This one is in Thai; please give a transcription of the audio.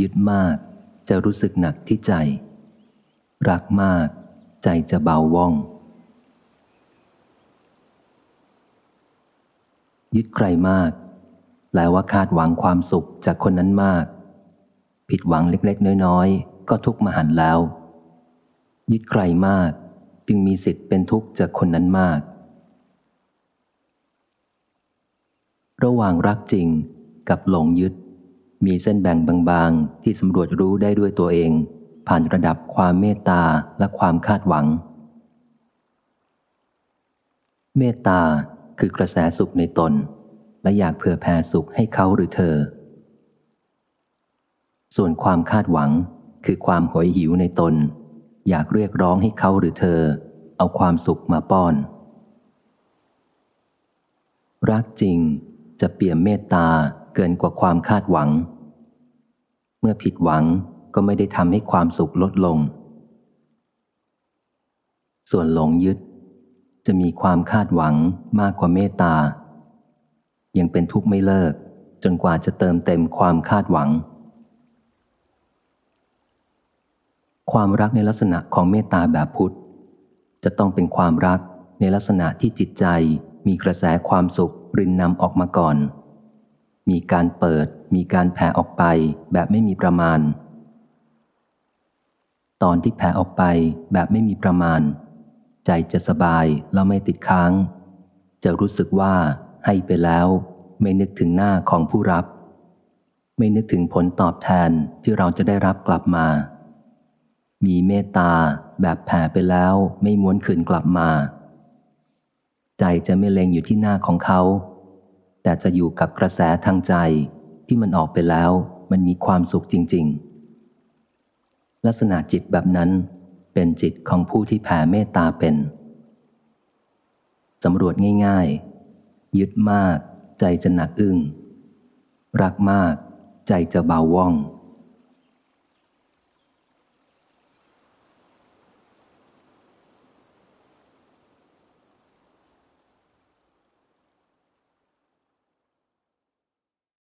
ยึดมากจะรู้สึกหนักที่ใจ รักมากใจจะเบาว่อง ยึดใครมากแปลว่าคาดหวังความสุขจากคนนั้นมาก ผิดหวังเล็กๆ น้อยๆ ก็ทุกข์มหันแล้ว ยึดใครมากจึงมีสิทธิ์เป็นทุกข์จากคนนั้นมาก ระหว่างรักจริงกับหลงยึด มีเส้นแบ่งบางๆ ที่สำรวจรู้ได้ด้วยตัวเอง ผ่านระดับความเมตตาและความคาดหวัง เมตตาคือกระแสสุขในตน และอยากเผื่อแผ่สุขให้เขาหรือเธอ ส่วนความคาดหวังคือความหอยหิวในตน อยากเรียกร้องให้เขาหรือเธอ เอาความสุขมาป้อน รักจริงจะเปี่ยมเมตตา เกินกว่าความคาดหวัง เมื่อผิดหวังก็ไม่ได้ทำให้ความสุขลดลง ส่วนหลงยึด จะมีความคาดหวังมากกว่าเมตตา ยังเป็นทุกข์ไม่เลิก จนกว่าจะเติมเต็มความคาดหวัง ความรักในลักษณะของเมตตาแบบพุทธ จะต้องเป็นความรักในลักษณะที่จิตใจมีกระแสความสุขรินนำออกมาก่อน มีการเปิด มีการแผ่ออกไปแบบไม่มีประมาณ ตอนที่แผ่ออกไปแบบไม่มีประมาณ ใจจะสบายแล้วไม่ติดค้าง จะรู้สึกว่าให้ไปแล้วไม่นึกถึงหน้าของผู้รับ ไม่นึกถึงผลตอบแทนที่เราจะได้รับกลับมา มีเมตตาแบบแผ่ไปแล้วไม่ม้วนคืนกลับมา ใจจะไม่เล็งอยู่ที่หน้าของเขา แต่จะอยู่กับกระแสทางใจที่มันออกไปแล้ว มันมีความสุขจริง ๆ ลักษณะจิตแบบนั้นเป็นจิตของผู้ที่แผ่เมตตาเป็นสำรวจง่าย ๆ ยึดมาก ใจจะหนักอึ้งรักมาก ใจจะเบาว่อง